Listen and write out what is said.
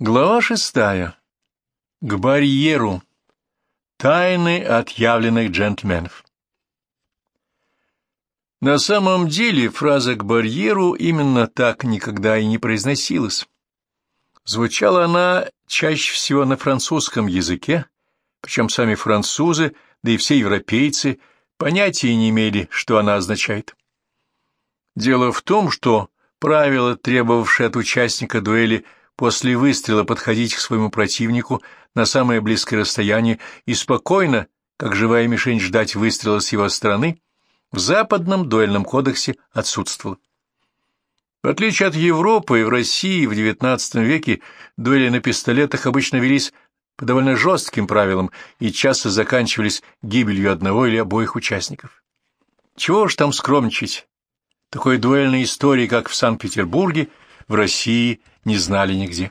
Глава шестая. К барьеру. Тайны отъявленных джентльменов. На самом деле фраза «к барьеру» именно так никогда и не произносилась. Звучала она чаще всего на французском языке, причем сами французы, да и все европейцы, понятия не имели, что она означает. Дело в том, что правило, требовавшее от участника дуэли после выстрела подходить к своему противнику на самое близкое расстояние и спокойно, как живая мишень, ждать выстрела с его стороны, в западном дуэльном кодексе отсутствовало. В отличие от Европы, в России в XIX веке дуэли на пистолетах обычно велись по довольно жестким правилам и часто заканчивались гибелью одного или обоих участников. Чего уж там скромничать. Такой дуэльной истории, как в Санкт-Петербурге, в России не знали нигде.